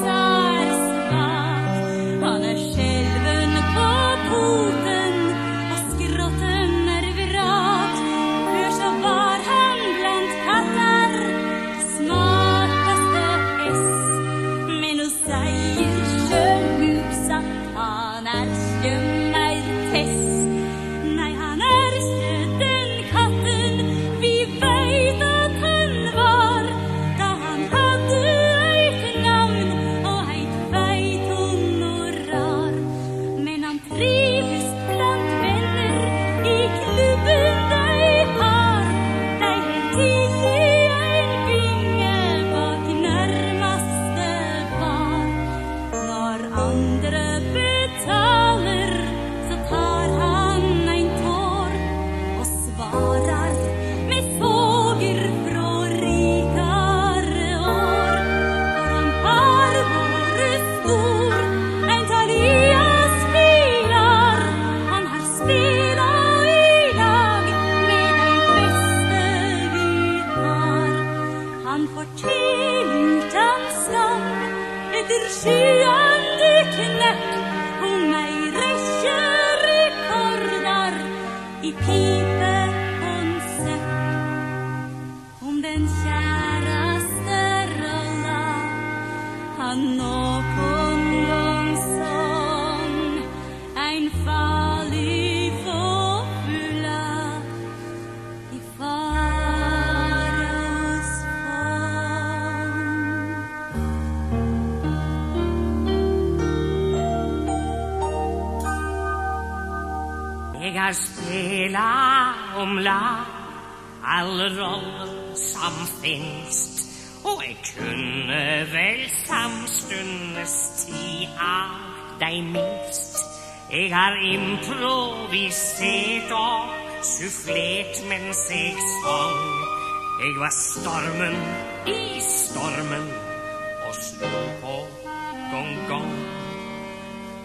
sarsa, har skälven på i people vägar har spela om lag all roll som finst. Og jag kunne väl samstundes ti av dig minst. jag har improviserat och sufflet men jeg sång jag var stormen i stormen och slog på gång gång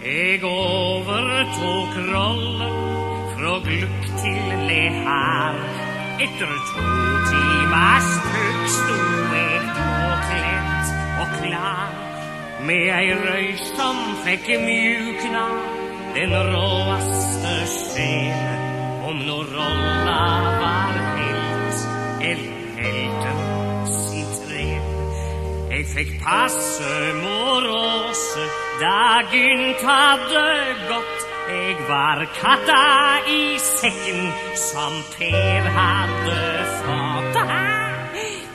jag övertog rollen fra glukk til lehar. Etter to timers tøk sto jeg påkledd og klar. Med ei röjs som fikk mjukna den råaste sjel. Om nå rolla var helt eller helten sitt rev. Jeg fikk passe moråse dagen hadde gått. Jeg var katta i säcken som Per hade fått.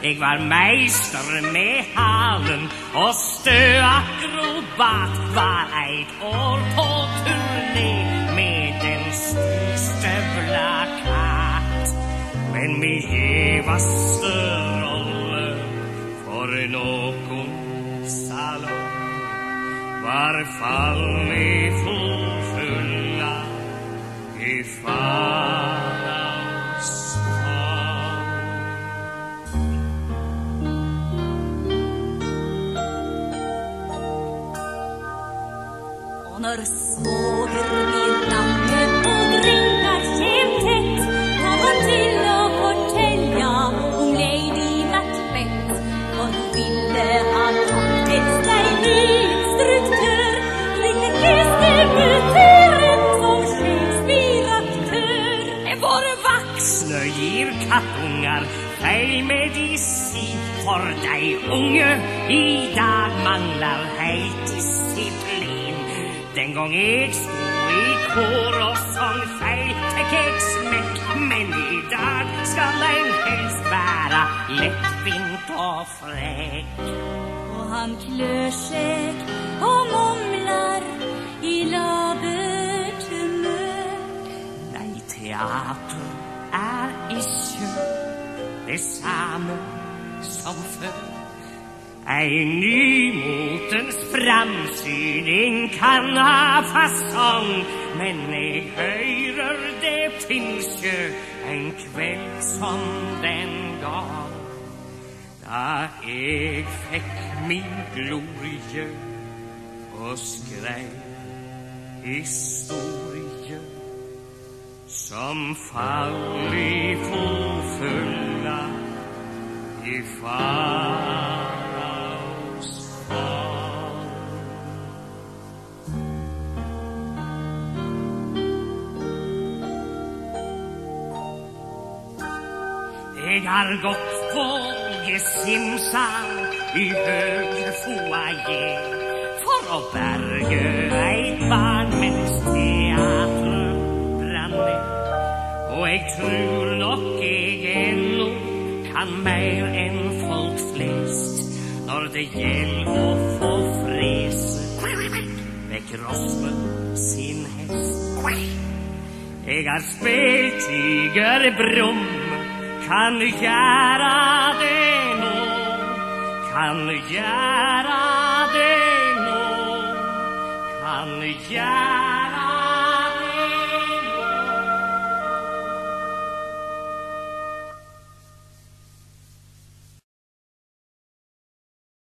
Jeg var meister med halen och stöakrobat Var et år på turné med den stövla katt. Men min hevaste rolle för någon salong var fallet Og når och blir lange og dringar till och kom han til å fortella om Lady Macbeth. For hun ville ha tatt et steinutstruktør, slik fikk debuteren som skyddsbiraktör. Vår vax voksne kattungar, kattunger feil medisin för dig unge i dag manglar helt disiplin. Den gang jeg sto i og sang feil, fikk jeg smekk, men i dag skal en helst være lettvint og frekk. Og han klør seg og mumler i labet humør. Nei, teater er ikke det samme som før. Ej nymotens framsyning kan ha fasong, men jeg höjrer det finns ju en kväll som den gang. Da jeg fick min glorie och skrev historie som fall i fullfulla i fall Jeg har gått på i hög foajé for å berge eit barn mens teatret brann ned. Og jeg tror nok jeg ennå kan mer enn folk flest når det gjelder å få frese vekk Rosme sin hest. Jeg har spilt Tiger kan göra det nu, kan göra det nu, kan göra